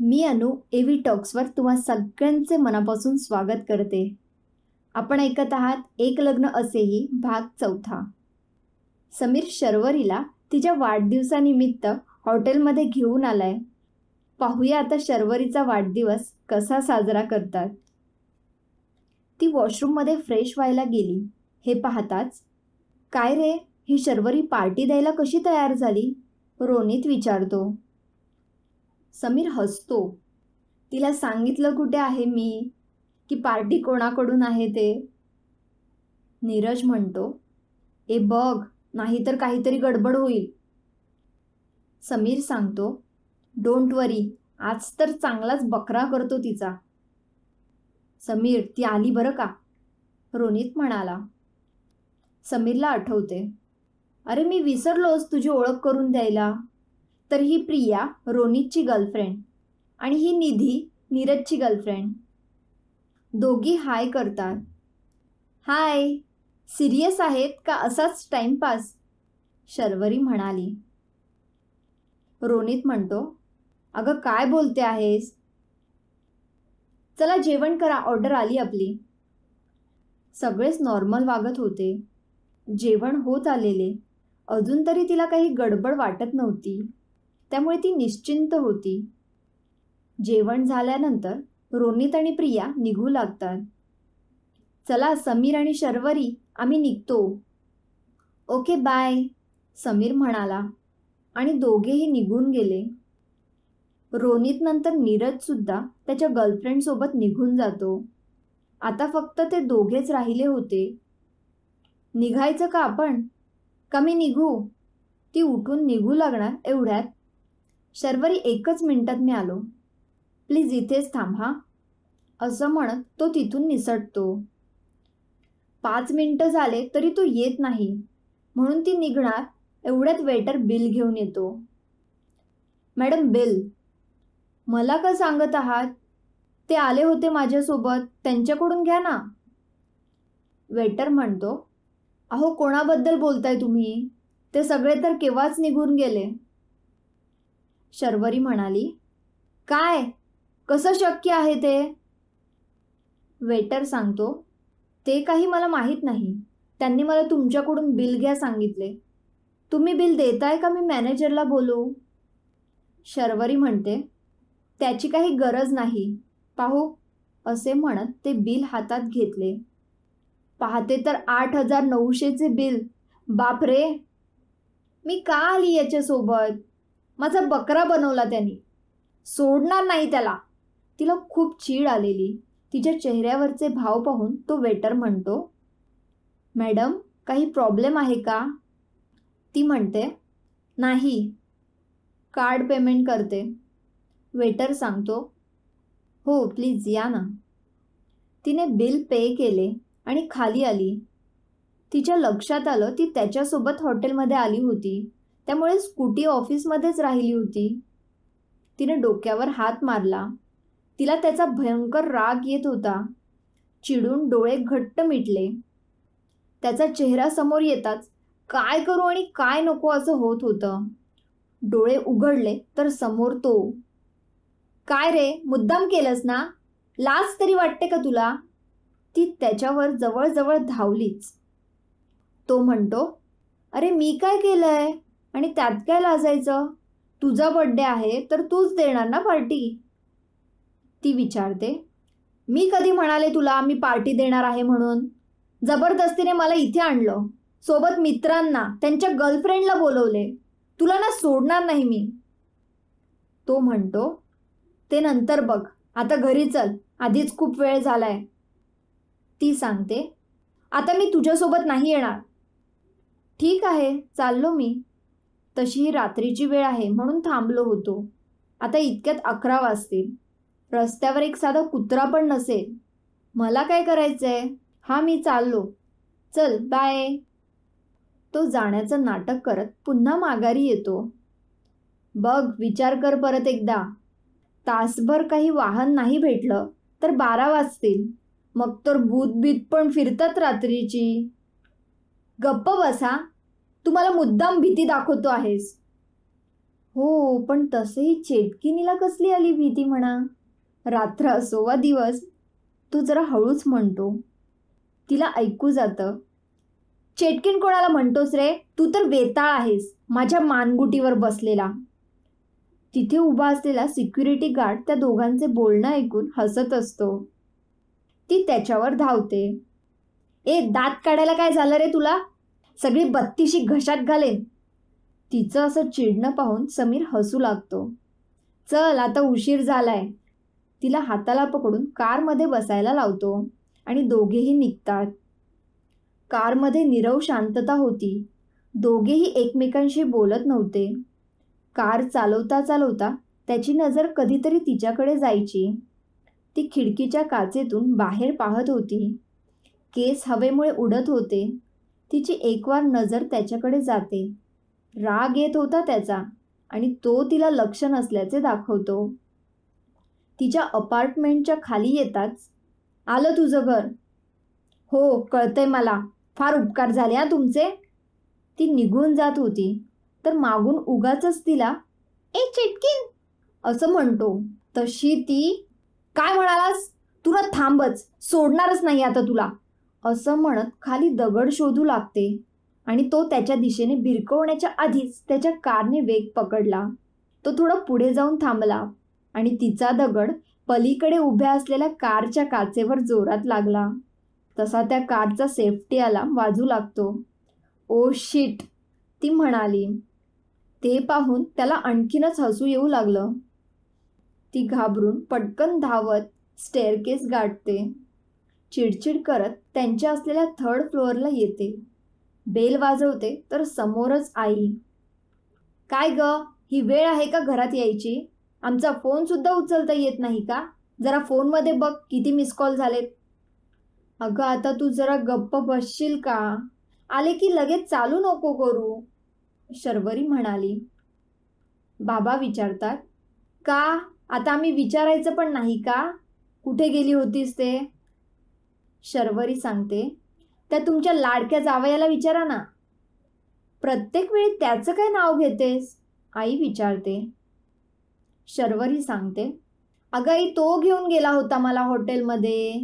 मी अनु एव्ही टॉक्सवर तुम्हा सगळ्यांचे मनापासून स्वागत करते. आपण ऐकत आहात एक लग्न असेही भाग चौथा. समीर शर्वरीला तिच्या वाढदिवसानिमित्त हॉटेलमध्ये घेऊन आलाय. पाहूया आता शर्वरीचा वाढदिवस कसा साजरा करतात. ती वॉशरूममध्ये फ्रेश व्हायला गेली. हे पाहताच काय रे ही शर्वरी पार्टी द्यायला कशी तयार झाली? रोनित विचारतो. समीर हसतो. तिला सांगितलं कुठे आहे मी? की पार्टी कोणाकडून आहे ते? नीरज म्हणतो ए बघ नाहीतर काहीतरी गडबड होईल. समीर सांगतो डोंट वरी आज तर चांगलाच बकरा करतो तिचा. समीर ती आली बरं का? रोनित म्हणाला. समीरला आठवते अरे मी विसरलोच तुझी ओळख करून द्यायला. तर ही प्रिया रोनितची गर्लफ्रेंड आणि ही निधी नीरजची गर्लफ्रेंड. दोघी हाय करतात. हाय सिरियस आहेत का असाच टाइमपास? शर्वरी म्हणाली. रोनित म्हणतो अगं काय बोलते आहेस? चला जेवण करा ऑर्डर आली आपली. सगळेच नॉर्मल वागत होते. जेवण होत आलेले. अजून तरी तिला काही गडबड वाटत नव्हती. त्यामुळे ती निश्चिंत होती. जेवण झाल्यानंतर रोनित आणि प्रिया निघू लागतात. चला समीर आणि शर्वरी आम्ही निघतो. ओके बाय समीर म्हणाला आणि दोघेही निघून गेले. रोनित नंतर नीरज सुद्धा त्याच्या गर्लफ्रेंडसोबत निघून जातो. आता फक्त ते दोघेच राहिले होते. निघायचं का आपण? का मी निघू. ती उठून निघू लागणार एवढ्यात. शर्वरी एकच मिनिटात मी आलो. प्लीज इथेच थांब. असं म्हणत तो तिथून निसटतो. पाच मिनटं झाले तरी तो येत नाही. म्हणून ती निघणार एवढ्यात वेटर बिल घेऊन येतो. Madam bill. मला का सांगत आहात? ते आले होते माझ्यासोबत त्यांच्याकडून घ्या ना. वेटर म्हणतो अहो कोणाबद्दल बोलताय तुम्ही? ते सगळे तर केव्हाच निघून गेले. शर्वरी म्हणाली काय? कसं शक्य आहे ते? वेटर सांगतो ते काही मला माहीत नाही. त्यांनी मला तुमच्याकडून बिल घ्या सांगितले. तुम्ही बिल देताय का मी मॅनेजरला बोलू? शर्वरी म्हणते त्याची काही गरज नाही. पाहू. असे म्हणत ते बिल हातात घेतले. पाहते तर आठ हजार नऊशेचे बिल. बापरे! मी का आली याच्यासोबत? माझा बकरा बनवला त्यांनी. सोडणार नाही त्याला. तिला खूप चीड आलेली. तिच्या चेहऱ्यावरचे भाव पाहून तो वेटर म्हणतो मॅडम काही प्रॉब्लेम आहे का? ती म्हणते नाही. कार्ड पेमेंट करते. वेटर सांगतो हो प्लीज या ना. तिने बिल पे केले आणि खाली आली. तिच्या लक्षात आलं ती त्याच्यासोबत हॉटेलमध्ये आली होती. त्यामुळे स्कूटी ऑफिसमध्येच राहिली होती. तिने डोक्यावर हात मारला. तिला त्याचा भयंकर राग येत होता. चिडून डोळे घट्ट मिटले. त्याचा चेहरा समोर येताच काय करू आणि काय नको असं होत होतं. डोळे उघडले तर समोर तो. काय रे मुद्दाम केलंस ना? लाज तरी वाटते का तुला? ती त्याच्यावर जवळजवळ धावलीच. तो म्हणतो अरे मी काय केलंय? आणि त्यात काय लाजायचं? तुझा बड्डे आहे तर तूच देणार ना पार्टी ती विचारते. मी कधी म्हणाले तुला मी पार्टी देणार आहे म्हणून? जबरदस्तीने मला इथे आणलं. सोबत मित्रांना त्यांच्या गर्लफ्रेंडला बोलवले. तुला ना सोडणार नाही मी. तो म्हणतो ते नंतर बघ. आता घरी चल. आधीच खूप वेळ झालाय. ती सांगते आता मी तुझ्यासोबत नाही येणार. ठीक आहे. चाललो मी. तशी रात्रीची वेळ आहे म्हणून थांबलो होतो. आता इतक्यात अकरा वाजतील. रस्त्यावर एक साधा कुत्रा पण नसेल. मला काय करायचंय? हा मी चाललो. चल बाय. तो जाण्याचं नाटक करत पुन्हा माघारी येतो. बघ विचार कर परत एकदा. तासभर काही वाहन नाही भेटलं तर बारा वाजतील. मग तर भूतबीत पण फिरतात रात्रीची. गप्प बसा. तू मला मुद्दाम भीती दाखवतो आहेस. हो पण तसेही चेटकिनीला कसली आली भीती म्हणा? रात्र असो वा दिवस तू जरा हळूच म्हणतो. तिला ऐकू जातं. चेटकिन कोणाला म्हणतोस रे? तू तर वेताळ आहेस माझ्या मानगुटीवर बसलेला. तिथे उभा असलेला सिक्युरिटी गार्ड त्या दोघांचे बोलणं ऐकून हसत असतो. ती त्याच्यावर धावते. ए दात काढायला काय झालं रे तुला? सगळी बत्तीशी घशात घालेन. तिचं असं चिडणं पाहून समीर हसू लागतो. चल आता उशीर झालाय. तिला हाताला पकडून कारमध्ये बसायला लावतो आणि दोघेही निघतात. कारमध्ये निरव शांतता होती. दोघेही एकमेकांशी बोलत नव्हते. कार चालवता चालवता त्याची नजर कधीतरी तिच्याकडे जायची. ती खिडकीच्या काचेतून बाहेर पाहत होती. केस हवेमुळे उडत होते. तिची एकवार नजर त्याच्याकडे जाते. राग येत होता त्याचा आणि तो तिला लक्ष नसल्याचे दाखवतो. तिच्या अपार्टमेंटच्या खाली येताच आलं तुझं घर. हो कळतंय मला. फार उपकार झाले हा तुमचे. ती निघून जात होती. तर मागून उगाच तिला ए चिटकीन. असं म्हणतो. तशी ती काय म्हणालास? तुला थांबच. सोडणारच नाही आता तुला. असं म्हणत खाली दगड शोधू लागते. आणि तो त्याच्या दिशेने भिरकवण्याच्या आधीच त्याच्या कारने वेग पकडला. तो थोडं पुढे जाऊन थांबला आणि तिचा दगड पलीकडे उभ्या असलेल्या कारच्या काचेवर जोरात लागला. तसा त्या कारचा सेफ्टी आला वाजू लागतो. ओ शिट ती म्हणाली. ते पाहून त्याला आणखीनच हसू येऊ लागलं. ती घाबरून पटकन धावत स्टेअरकेस गाठते. चिडचिड करत त्यांच्या असलेल्या थर्ड फ्लोअरला येते. बेल वाजवते तर समोरच आई. काय ग? ही वेळ आहे का घरात यायची? आमचा फोनसुद्धा उचलता येत नाही का? जरा फोनमध्ये बघ किती मिस कॉल झालेत. अगं आता तू जरा गप्प बसशील का? आले की लगेच चालू नको करू. शर्वरी म्हणाली. बाबा विचारतात का? आता आम्ही विचारायचं पण नाही का? कुठे गेली होतीस ते? शर्वरी सांगते त्या तुमच्या लाडक्या जावयाला विचारा ना. प्रत्येक वेळी त्याचं काय नाव घेतेस? आई विचारते. शर्वरी सांगते अगं आई तो घेऊन गेला होता मला हॉटेलमध्ये.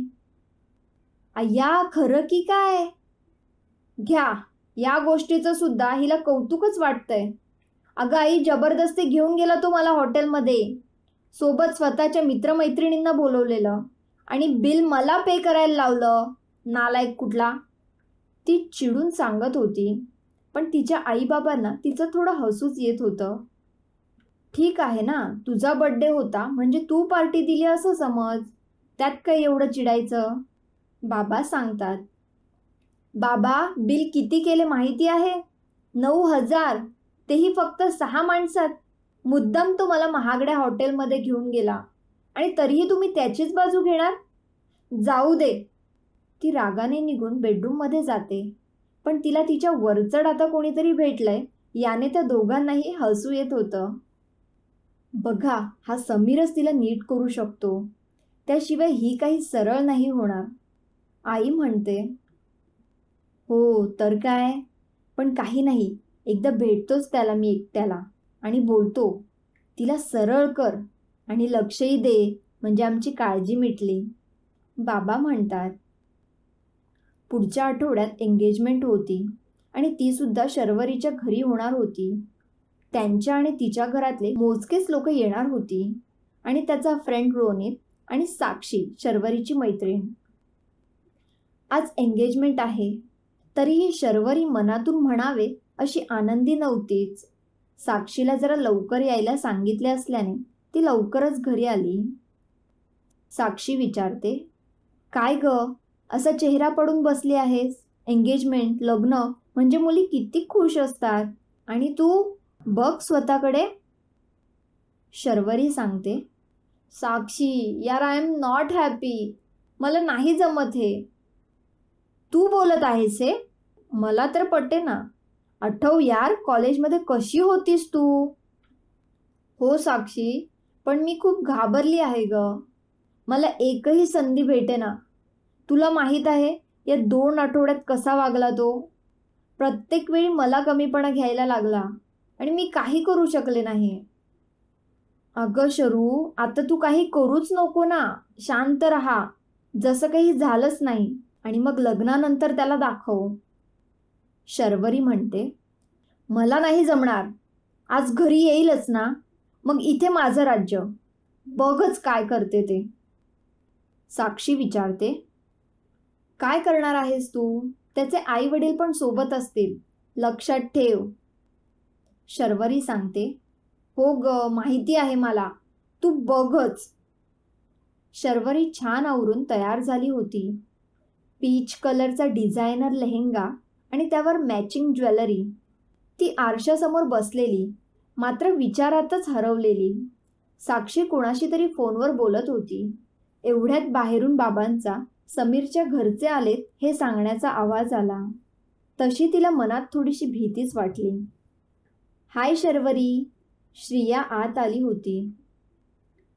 अय्या खरं की काय? घ्या या गोष्टीचं सुद्धा हिला कौतुकच वाटतंय. अगं आई जबरदस्ती घेऊन गेला तो मला हॉटेलमध्ये. सोबत स्वतःच्या मित्रमैत्रिणींना बोलवलेलं. आणि बिल मला पे करायला लावलं. नालायक कुठला? ती चिडून सांगत होती. पण तिच्या आईबाबांना तिचं थोडं हसूच येत होतं. ठीक आहे ना तुझा बड्डे होता म्हणजे तू पार्टी दिली असं समज. त्यात काय एवढं चिडायचं? बाबा सांगतात. बाबा बिल किती केले माहिती आहे? नऊ हजार. तेही फक्त सहा माणसात. मुद्दाम तो मला महागड्या हॉटेलमध्ये घेऊन गेला. आणि तरीही तुम्ही त्याचीच बाजू घेणार? जाऊ दे. ती रागाने निघून बेडरूममध्ये जाते. पण तिला तिच्या वरचढ आता कोणीतरी भेटलंय. याने त्या दोघांनाही हसू येत होतं. बघा हा समीरच तिला नीट करू शकतो. त्याशिवाय ही काही सरळ नाही होणार. आई म्हणते हो तर काय? पण काही नाही. एकदा भेटतोच त्याला मी एकट्याला आणि बोलतो तिला सरळ कर. आणि लक्षही दे म्हणजे आमची काळजी मिटली. बाबा म्हणतात पुढच्या आठवड्यात एंगेजमेंट होती आणि ती सुद्धा शर्वरीच्या घरी होणार होती. त्यांच्या आणि तिच्या घरातले मोजकेच लोक येणार होती आणि त्याचा फ्रेंड रोनित आणि साक्षी शर्वरीची मैत्रीण. आज एंगेजमेंट आहे. तरीही शर्वरी मनातून म्हणावे अशी आनंदी नव्हतीच. साक्षीला जरा लवकर यायला सांगितले असल्याने ती लवकरच घरी आली. साक्षी विचारते काय ग? असा चेहरा पडून बसली आहेस? एंगेजमेंट लग्न म्हणजे मुली किती खुश असतात. आणि तू? बघ स्वतःकडे. शर्वरी सांगते साक्षी यार आय एम नॉट हॅपी मला नाही जमत हे. तू बोलत आहेस हे? मला तर पटते ना. आठव यार कॉलेजमध्ये कशी होतीस तू? हो साक्षी पण मी खूप घाबरली आहे ग. मला एकही संधी भेटे ना. तुला माहीत आहे या दोन आठवड्यात कसा वागला तो? प्रत्येक वेळी मला कमीपणा घ्यायला लागला आणि मी काही करू शकले नाही. अगं शरू आता तू काही करूच नको ना. शांत राहा. जसं काही झालंच नाही आणि मग लग्नानंतर त्याला दाखव. शर्वरी म्हणते मला नाही जमणार. आज घरी येईलच ना. मग इथे माझं राज्य. बघच काय करते ते. साक्षी विचारते काय करणार आहेस तू? त्याचे आई वडील पण सोबत असतील. लक्षात ठेव. शर्वरी सांगते हो ग माहिती आहे मला. तू बघच. शर्वरी छान आवरून तयार झाली होती. पीच कलरचा डिझायनर लेहेंगा आणि त्यावर मॅचिंग ज्वेलरी. ती आरशासमोर बसलेली. मात्र विचारातच हरवलेली. साक्षी कोणाशी तरी फोनवर बोलत होती. एवढ्यात बाहेरून बाबांचा समीरच्या घरचे आलेत हे सांगण्याचा आवाज आला. तशी तिला मनात थोडीशी भीतीच वाटली. हाय शर्वरी श्रिया आत आली होती.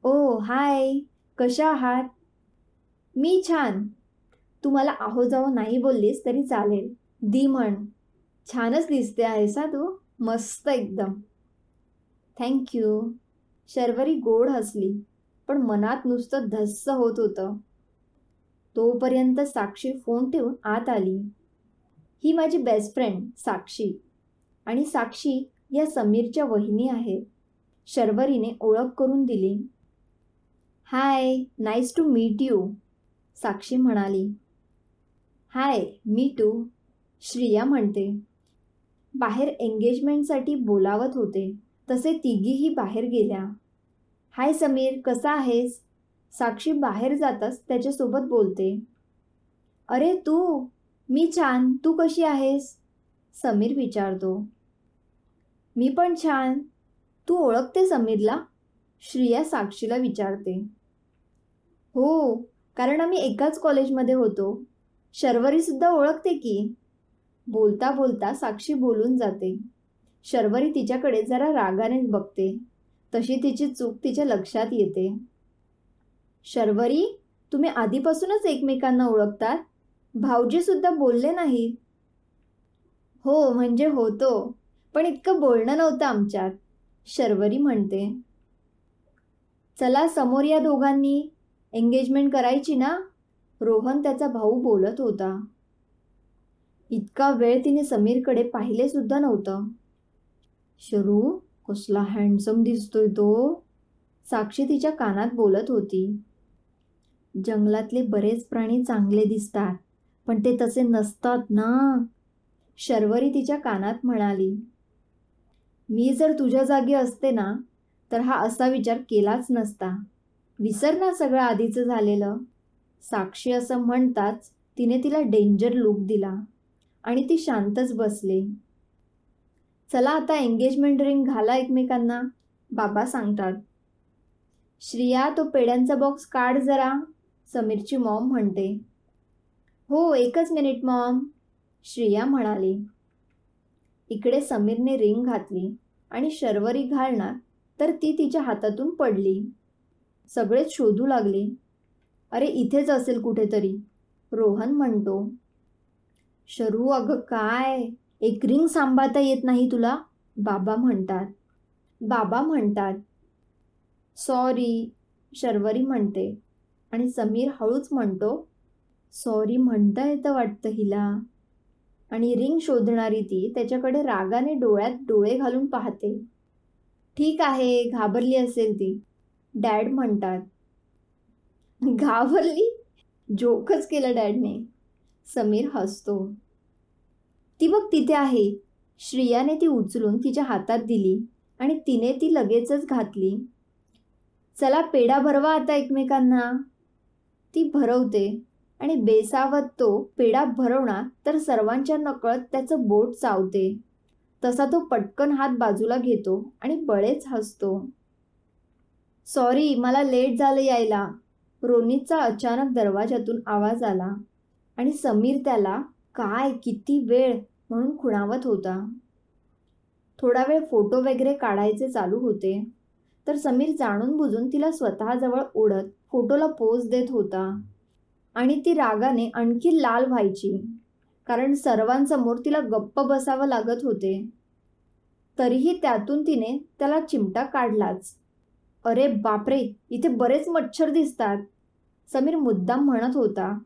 ओ हाय कशा आहात? मी छान. तुम्हाला आहो जाओ नाही बोललीस तरी चालेल. दी म्हण. छानच दिसते आहेस हा तू मस्त एकदम. थँक्यू शर्वरी गोड हसली पण मनात नुसतं धस्स होत होतं. तोपर्यंत साक्षी फोन ठेवून आत आली. ही माझी बेस्ट फ्रेंड साक्षी. आणि साक्षी या समीरच्या वहिनी आहेत. शर्वरीने ओळख करून दिली. Hi nice to meet you Sakshi म्हणाली. हाय मी टू श्रिया म्हणते. बाहेर एंगेजमेंटसाठी बोलावत होते. तसे तिघीही बाहेर गेल्या. हाय समीर कसा आहेस साक्षी बाहेर जाताच त्याच्यासोबत बोलते. अरे तू मी छान. तू कशी आहेस समीर विचारतो. मी पण छान. तू ओळखते समीरला श्रिया साक्षीला विचारते. हो कारण आम्ही एकाच कॉलेजमध्ये होतो. शर्वरीसुद्धा ओळखते की बोलता बोलता साक्षी बोलून जाते. शर्वरी तिच्याकडे जरा रागानेच बघते. तशी तिची चूक तिच्या लक्षात येते. शर्वरी तुम्ही आधीपासूनच एकमेकांना ओळखतात? भाऊजी सुद्धा बोलले नाही. हो म्हणजे होतो. पण इतकं बोलणं नव्हतं आमच्यात शर्वरी म्हणते. चला समोर या दोघांनी. एंगेजमेंट करायची ना? रोहन त्याचा भाऊ बोलत होता. इतका वेळ तिने समीरकडे पाहिले सुद्धा नव्हतं. शरू? कसला हँडसम दिसतोय तो. साक्षी तिच्या कानात बोलत होती. जंगलातले बरेच प्राणी चांगले दिसतात पण ते तसे नसतात ना? शर्वरी तिच्या कानात म्हणाली. मी जर तुझ्या जागी असते ना तर हा असा विचार केलाच नसता. विसर ना सगळं आधीचं झालेलं. साक्षी असं म्हणताच तिने तिला डेंजर लूक दिला आणि ती शांतच बसले. चला आता एंगेजमेंट रिंग घाला एकमेकांना. बाबा सांगतात. श्रिया तो पेड्यांचा बॉक्स काढ जरा समीरची मॉम म्हणते. हो एकच मिनिट मॉम श्रिया म्हणाली. इकडे समीरने रिंग घातली आणि शर्वरी घालणार तर ती तिच्या हातातून पडली. सगळेच शोधू लागले. अरे इथेच असेल कुठेतरी रोहन म्हणतो. शरू अगं काय? एक रिंग सांभाळता येत नाही तुला? बाबा म्हणतात. बाबा म्हणतात. सॉरी शर्वरी म्हणते. आणि समीर हळूच म्हणतो सॉरी म्हणता येतं वाटतं हिला. आणि रिंग शोधणारी ती त्याच्याकडे रागाने डोळ्यात डोळे घालून पाहते. ठीक आहे घाबरली असेल ती. डॅड म्हणतात. घाबरली? जोकच केलं डॅडने. समीर हसतो. ती बघ तिथे आहे. श्रियाने ती उचलून तिच्या हातात दिली आणि तिने ती लगेचच घातली. चला पेढा भरवा आता एकमेकांना. ती भरवते आणि बेसावत तो पेढा भरवणार तर सर्वांच्या नकळत त्याचं बोट चावते. तसा तो पटकन हात बाजूला घेतो आणि बळेच हसतो. सॉरी मला लेट झालं यायला. रोनितचा अचानक दरवाजातून आवाज आला आणि समीर त्याला काय किती वेळ? म्हणून खुणावत होता. थोडा वेळ फोटो वगैरे काढायचे चालू होते. तर समीर जाणून बुजून तिला स्वतःजवळ ओढत फोटोला पोज देत होता. आणि ती रागाने आणखी लाल व्हायची. कारण सर्वांसमोर तिला गप्प बसावं लागत होते. तरीही त्यातून तिने त्याला चिमटा काढलाच. अरे बापरे इथे बरेच मच्छर दिसतात. समीर मुद्दाम म्हणत होता.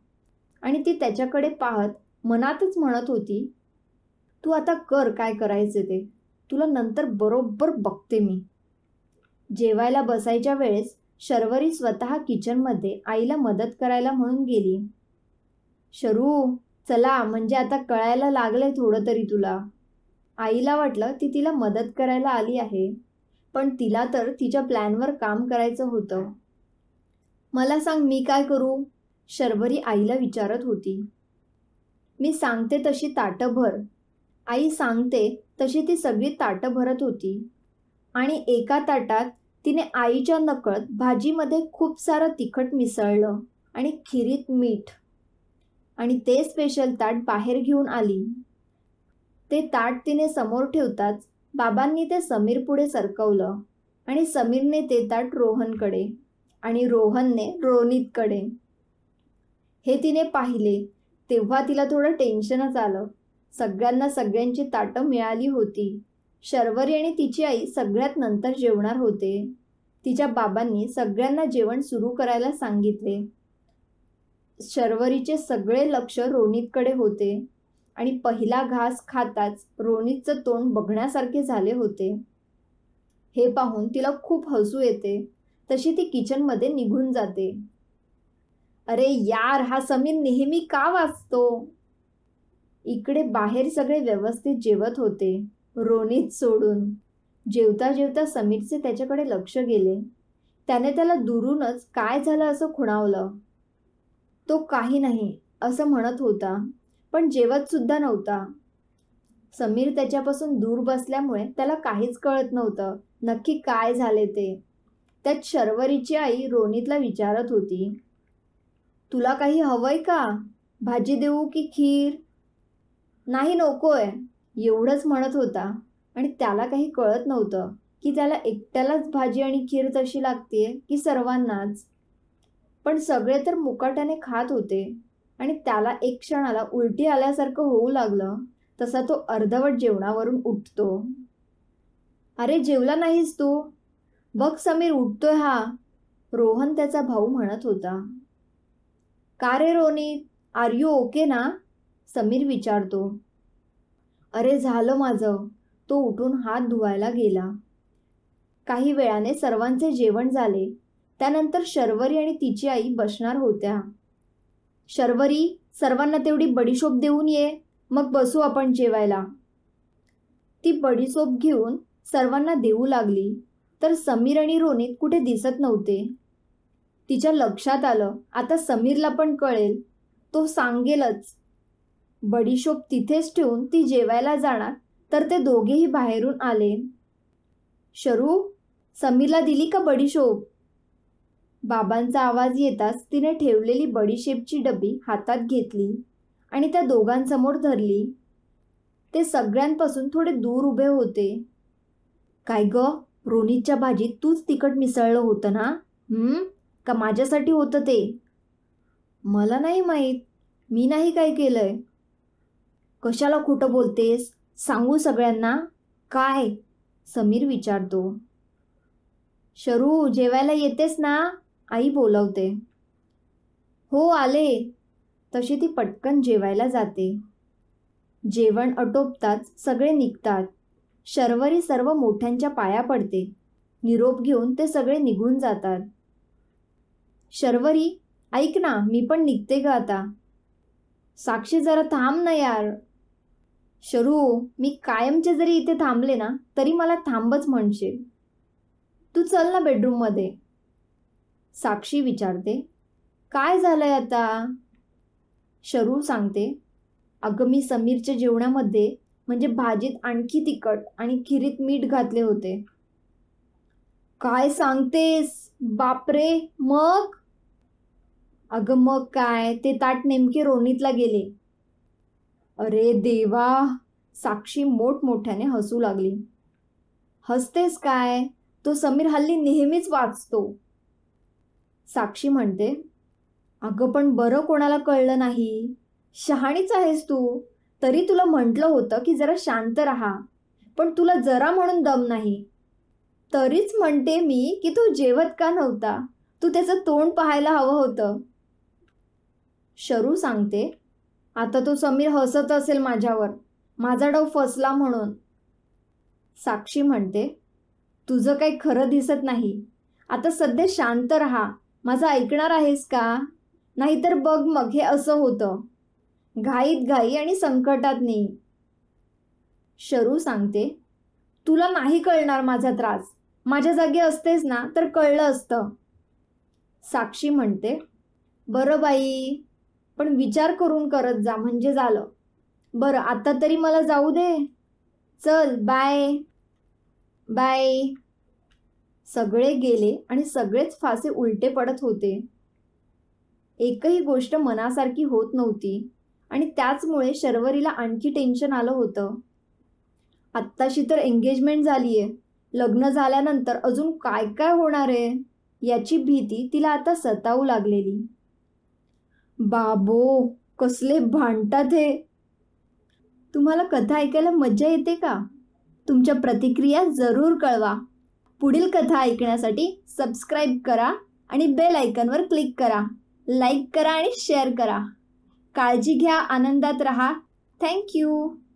आणि ती त्याच्याकडे पाहत मनातच म्हणत होती तू आता कर काय करायचे ते. तुला नंतर बरोबर बघते मी. जेवायला बसायच्या वेळेस शर्वरी स्वतः किचनमध्ये आईला मदत करायला म्हणून गेली. शरू चला म्हणजे आता कळायला लागलंय थोडं तरी तुला. आईला वाटलं ती तिला मदत करायला आली आहे पण तिला तर तिच्या प्लॅनवर काम करायचं होतं. मला सांग मी काय करू? शर्वरी आईला विचारत होती. मी सांगते तशी ताटभर आई सांगते तशी ती सगळी ताटं भरत होती. आणि एका ताटात तिने आईच्या नकळत भाजीमध्ये खूप सारं तिखट मिसळलं आणि खिरीत मीठ. आणि ते स्पेशल ताट बाहेर घेऊन आली. ते ताट तिने समोर ठेवताच बाबांनी ते समीर पुढे सरकवलं आणि समीरने ते ताट रोहनकडे आणि रोहनने रोनितकडे. हे तिने पाहिले तेव्हा तिला थोडं टेन्शनच आलं. सगळ्यांना सगळ्यांची ताटं मिळाली होती. शर्वरी आणि तिची आई सगळ्यात नंतर जेवणार होते. तिच्या बाबांनी सगळ्यांना जेवण सुरू करायला सांगितले. शर्वरीचे सगळे लक्ष रोनितकडे होते आणि पहिला घास खाताच रोनितचं तोंड बघण्यासारखे झाले होते. हे पाहून तिला खूप हसू येते. तशी ती किचनमध्ये निघून जाते. अरे यार हा समीर नेहमी का वाचतो? इकडे बाहेर सगळे व्यवस्थित जेवत होते. रोनित सोडून. जेवता जेवता समीरचे त्याच्याकडे लक्ष गेले. त्याने त्याला दुरूनच काय झालं असं खुणावलं. तो काही नाही असं म्हणत होता पण जेवतसुद्धा नव्हता. समीर त्याच्यापासून दूर बसल्यामुळे त्याला काहीच कळत नव्हतं नक्की काय झाले ते. त्यात शर्वरीची आई रोनितला विचारत होती तुला काही हवंय का? भाजी देऊ की खीर? नाही नकोय एवढंच म्हणत होता. आणि त्याला काही कळत नव्हतं की त्याला एकट्यालाच भाजी आणि खीर तशी लागते की सर्वांनाच. पण सगळे तर मुकाट्याने खात होते आणि त्याला एक क्षणाला उलटी आल्यासारखं होऊ लागलं तसा तो अर्धवट जेवणावरून उठतो. अरे जेवला नाहीस तू? बघ समीर उठतोय हा रोहन त्याचा भाऊ म्हणत होता. का रे रोनी? आर यू ओके ना? समीर विचारतो अरे झालं माझं. तो उठून हात धुवायला गेला. काही वेळाने सर्वांचे जेवण झाले. त्यानंतर शर्वरी आणि तिची आई बसणार होत्या. शर्वरी सर्वांना तेवढी बडीशोप देऊन ये. मग बसू आपण जेवायला. ती बडीशोप घेऊन सर्वांना देऊ लागली. तर समीर आणि रोनित कुठे दिसत नव्हते. तिच्या लक्षात आलं. आता समीरला पण कळेल. तो सांगेलच. बडीशोप तिथेच ठेवून ती जेवायला जाणार तर ते दोघेही बाहेरून आले. शरू समीरला दिली का बडीशोप? बाबांचा आवाज येताच तिने ठेवलेली बडीशेपची डबी हातात घेतली आणि त्या दोघांसमोर धरली. ते सगळ्यांपासून थोडे दूर उभे होते. काय ग? रोनीच्या भाजीत तूच तिखट मिसळलं होतं ना? हम्म? का माझ्यासाठी होतं ते? मला नाही माहीत. मी नाही काय केलंय. कशाला खोटं बोलतेस? सांगू सगळ्यांना? काय? समीर विचारतो. शरू जेवायला येतेस ना? आई बोलवते. हो आले. तशी ती पटकन जेवायला जाते. जेवण आटोपताच सगळे निघतात. शर्वरी सर्व मोठ्यांच्या पाया पडते. निरोप घेऊन ते सगळे निघून जातात. शर्वरी ऐक ना मी पण निघते ग आता. साक्षी जरा थांब ना यार. शरू मी कायमचे जरी इथे थांबले ना तरी मला थांबच म्हणशील. तू चल ना बेडरूममध्ये साक्षी विचारते काय झालंय आता? शरू सांगते अगं मी समीरच्या जेवणामध्ये म्हणजे भाजीत आणखी तिखट आणि खिरीत मीठ घातले होते. काय सांगतेस? बापरे मग? अगं मग काय? ते ताट नेमके रोनीतला गेले. अरे देवा साक्षी मोठमोठ्याने हसू लागली. हसतेस काय? तो समीर हल्ली नेहमीच वाचतो. साक्षी म्हणते अगं पण बरं कोणाला कळलं नाही. शहाणीच आहेस तू. तरी तुला म्हटलं होतं की जरा शांत राहा. पण तुला जरा म्हणून दम नाही. तरीच म्हणते मी की तू जेवत का नव्हता? तू त्याचं तोंड पाहायला हवं होतं. शरू सांगते आता तो समीर हसत असेल माझ्यावर. माझा डाव फसला म्हणून. साक्षी म्हणते तुझं काही खरं दिसत नाही. आता सध्या शांत राहा. माझं ऐकणार आहेस का? नाहीतर बघ मग हे असं होतं. घाईत घाई आणि संकटात नाही शरू सांगते तुला नाही कळणार माझा त्रास. माझ्या जागी असतेस ना तर कळलं असतं. साक्षी म्हणते बरं बाई. पण विचार करून करत जा म्हणजे झालं. बरं आता तरी मला जाऊ दे. चल बाय बाय सगळे गेले आणि सगळेच फासे उलटे पडत होते. एकही गोष्ट मनासारखी होत नव्हती आणि त्याचमुळे शर्वरीला आणखी टेन्शन आलं होतं. आत्ताशी तर एंगेजमेंट झाली आहे लग्न झाल्यानंतर अजून काय काय होणार आहे? याची भीती तिला आता सतावू लागलेली. बाबो कसले भांडतात हे. तुम्हाला कथा ऐकायला मजा येते का? तुमच्या प्रतिक्रिया जरूर कळवा. पुढील कथा ऐकण्यासाठी सबस्क्राईब करा आणि बेल आयकनवर क्लिक करा. लाईक करा आणि शेअर करा. काळजी घ्या आनंदात रहा. थँक्यू